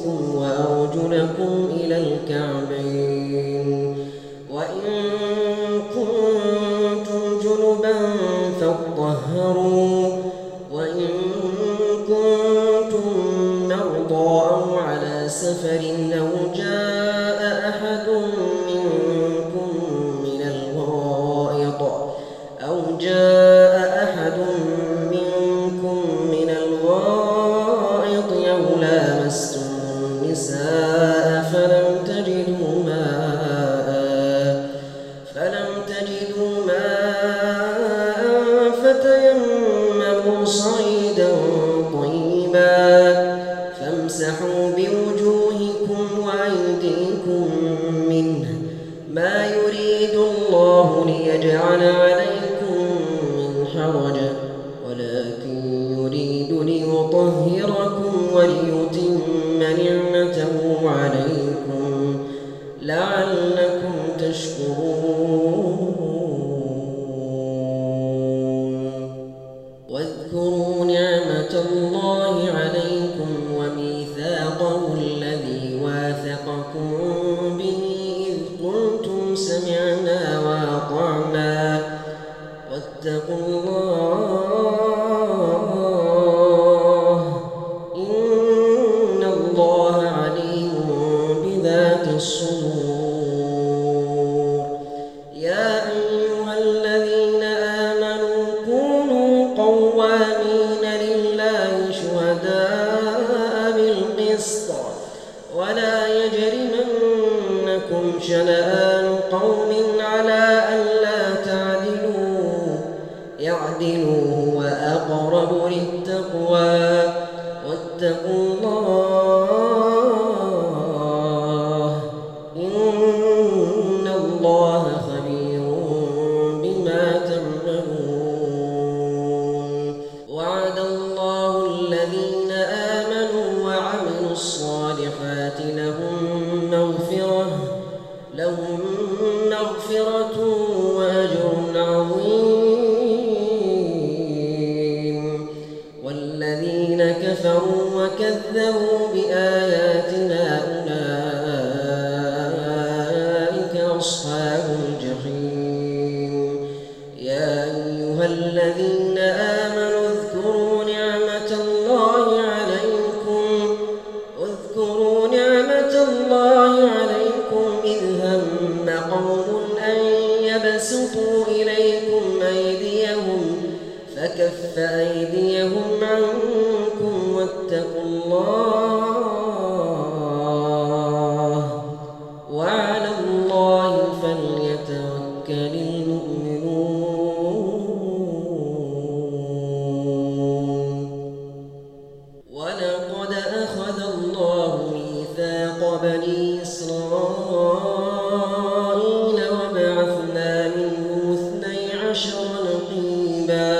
رؤوسكم وأرجلكم إلى الكعبين فامسحوا بوجوهكم وأيديكم منه. ما يريد الله ليجعل عليكم من حرج ولكن يريد ليطهركم وليتم نعمته عليكم لعلكم تشكرون. واذكروا نعمة الله يكونون لله شهداء بالقسط ولا يجرمنكم شنآن قوم على ألا تعدلوا يعدلوا وأقرب للتقوى واتقوا وعملوا الصالحات لهم مغفرة لهم مغفرة فبسطوا إليكم أيديهم فكف أيديهم عنكم واتقوا الله عشر نقيباً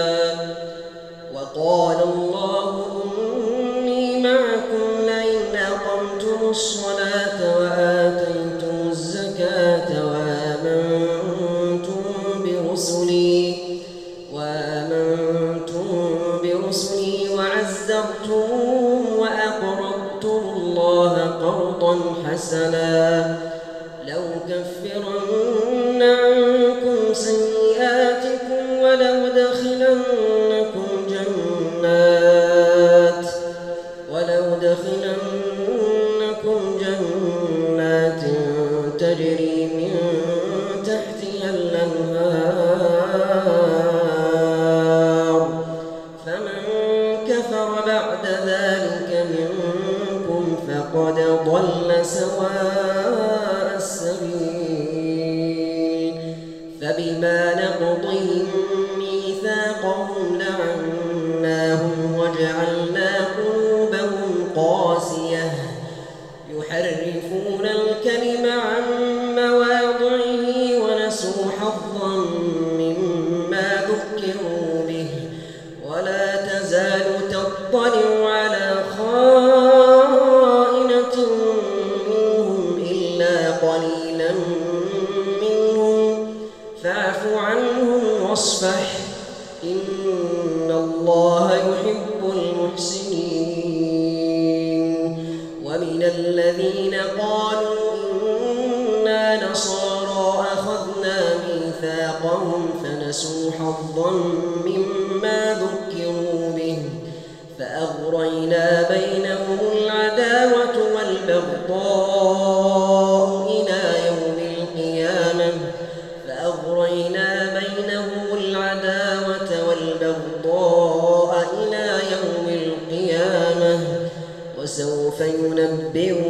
عاصية يحرفون الكلمة نصارى أخذنا ميثاقهم فنسوا حظا مما ذكروا به فأغرينا بينهم العداوة والبغضاء إلى يوم القيامة فأغرينا بينهم العداوة والبغضاء إلى يوم القيامة وسوف ينبئون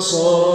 说。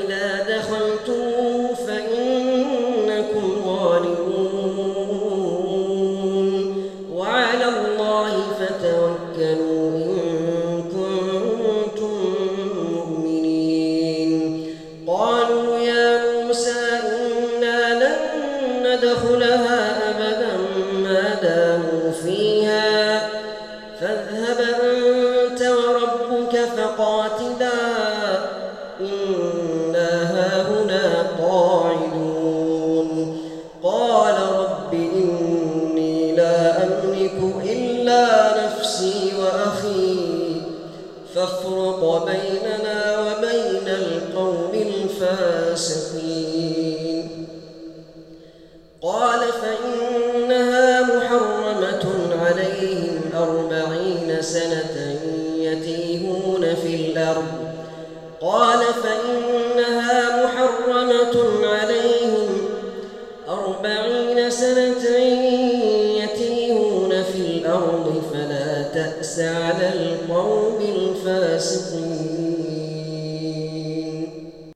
إلى قال رب إني لا أملك إلا نفسي وأخي فافرق بين الأرض فلا تأس على القوم الفاسقين.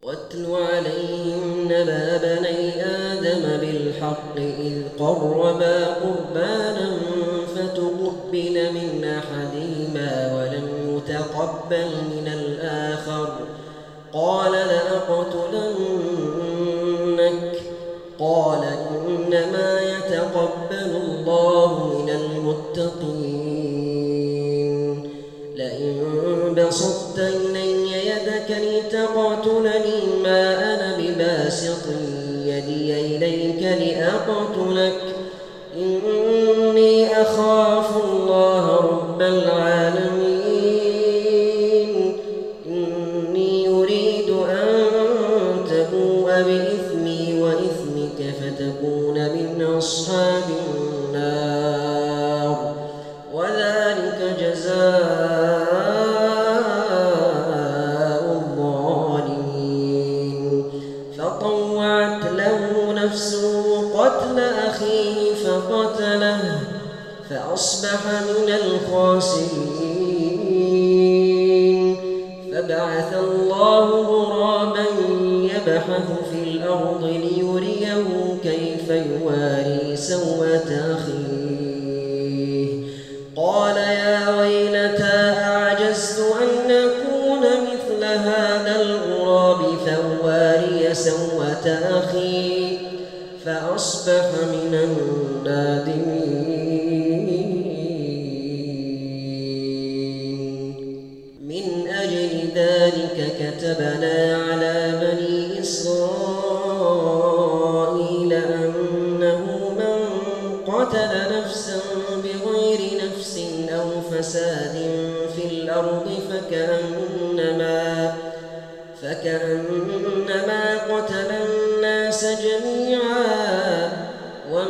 واتل عليهم نبى بني آدم بالحق إذ قربا بسطت إلي يدك لتقتلني. ما أنا بباسط يدي إليك لأقتلك. قتل أخيه فقتله فأصبح من الخاسرين. فبعث الله غرابا يبحث في الأرض ليريه كيف يواري سوة أخيه. قال يا ويلتى أعجزت أن أكون مثل هذا الغراب فأواري سوة أخيه؟ فأصبح من النادمين. من أجل ذلك كتبنا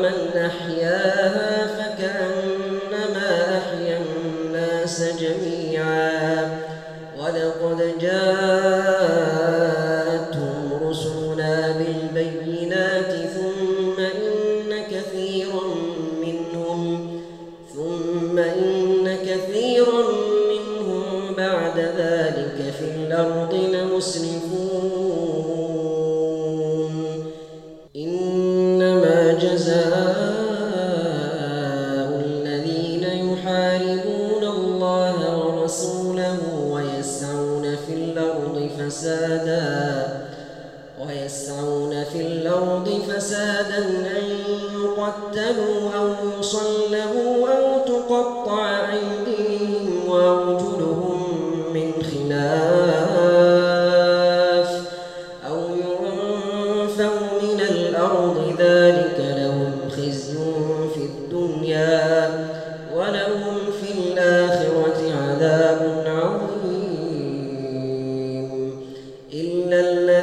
ومن أحياها فكان فسادا ويسعون في الأرض فسادا الذي